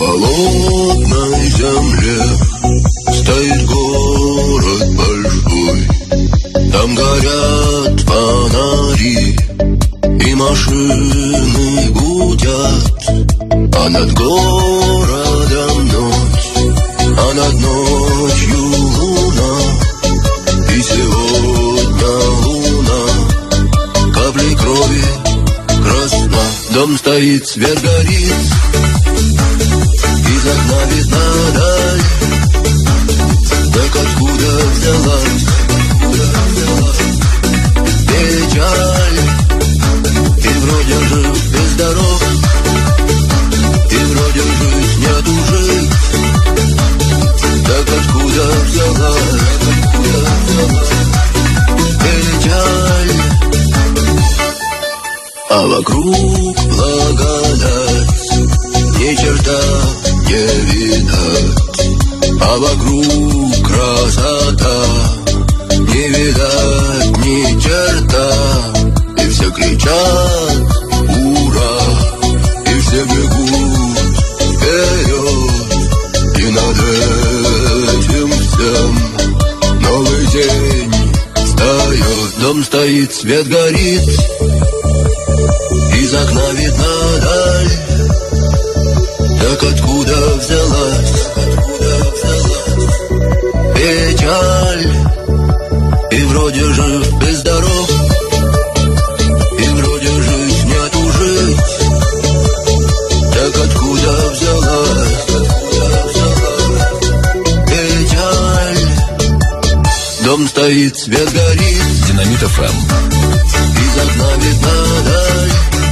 холодной земле Стоит город большой. Там горят фонари И машины гудят А над городом ночь А над ночью луна. И сегодня луна Капли крови красна. Дом стоит, свет горит Видна даль Так откуда взялась? Печаль. И вроде жив и здоров И вроде жить нет уже. Так Откуда взялась? Печаль. А вокруг благодать А вокруг красота Не видать ни черта. И все кричат ура! И все бегут вперед И над этим всем Новый день встает Дом стоит, свет горит из окна видна даль. Так откуда взялась, Печаль И вроде жив и здоров. И вроде жить нету жить. Так откуда взялась, Печаль. Дом стоит, свет горит. Динамит ФМ. Из окна видна даль